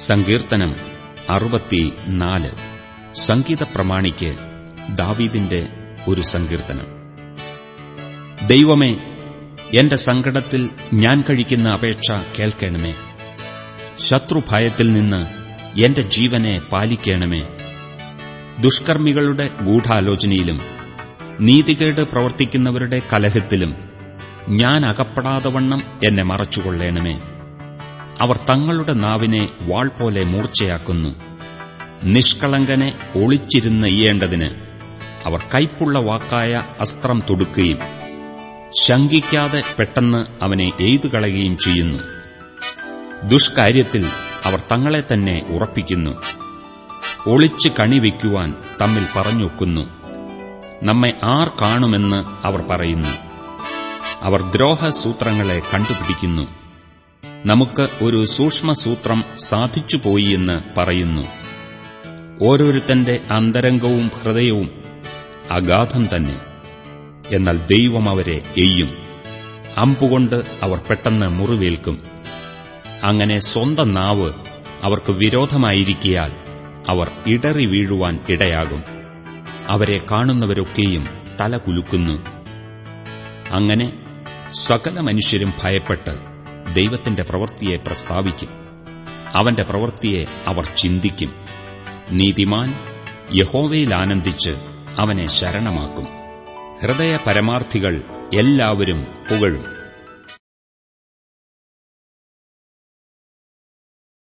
സങ്കീർത്തനം അറുപത്തിനാല്. സംഗീത പ്രമാണിക്ക് ദാവീദിന്റെ ഒരു സങ്കീർത്തനം. ദൈവമേ എന്റെ സങ്കടത്തിൽ ഞാൻ കഴിക്കുന്ന അപേക്ഷ കേൾക്കണമേ. ശത്രുഭയത്തിൽ നിന്ന് എന്റെ ജീവനെ പാലിക്കണമേ. ദുഷ്കർമ്മികളുടെ ഗൂഢാലോചനയിലും നീതികേട് പ്രവർത്തിക്കുന്നവരുടെ കലഹത്തിലും ഞാൻ അകപ്പെടാതെ വണ്ണം എന്നെ മറച്ചുകൊള്ളേണമേ. അവർ തങ്ങളുടെ നാവിനെ വാൾ പോലെ മൂർച്ചയാക്കുന്നു. നിഷ്കളങ്കനെ ഒളിച്ചിരുന്ന് ഇയേണ്ടതിന് അവർ കൈപ്പുള്ള വാക്കായ അസ്ത്രം തൊടുക്കുകയും ശങ്കിക്കാതെ പെട്ടെന്ന് അവനെ എയ്തുകളയുകയും ചെയ്യുന്നു. ദുഷ്കാര്യത്തിൽ അവർ തങ്ങളെ തന്നെ ഉറപ്പിക്കുന്നു. ഒളിച്ച് കണിവയ്ക്കുവാൻ തമ്മിൽ പറഞ്ഞൊക്കുന്നു. നമ്മെ ആർ കാണുമെന്ന് അവർ പറയുന്നു. അവർ ദ്രോഹസൂത്രങ്ങളെ കണ്ടുപിടിക്കുന്നു. നമുക്ക് ഒരു സൂക്ഷ്മസൂത്രം സാധിച്ചുപോയി എന്ന് പറയുന്നു. ഓരോരുത്തന്റെ അന്തരംഗവും ഹൃദയവും അഗാധം തന്നെ. എന്നാൽ ദൈവം അവരെ എയ്യും. അമ്പുകൊണ്ട് അവർ പെട്ടെന്ന് മുറിവേൽക്കും. അങ്ങനെ സ്വന്തം നാവ് അവർക്ക് വിരോധമായിരിക്കിയാൽ അവർ ഇടറി വീഴുവാൻ ഇടയാകും. അവരെ കാണുന്നവരൊക്കെയും തല കുലുക്കുന്നു അങ്ങനെ സകല മനുഷ്യരും ഭയപ്പെട്ട് ദൈവത്തിന്റെ പ്രവൃത്തിയെ പ്രസ്താവിക്കും. അവന്റെ പ്രവൃത്തിയെ അവർ ചിന്തിക്കും. നീതിമാൻ യഹോവയിൽ ആനന്ദിച്ച് അവനെ ശരണമാക്കും. ഹൃദയ പരമാർത്ഥികൾ എല്ലാവരും പുകഴും.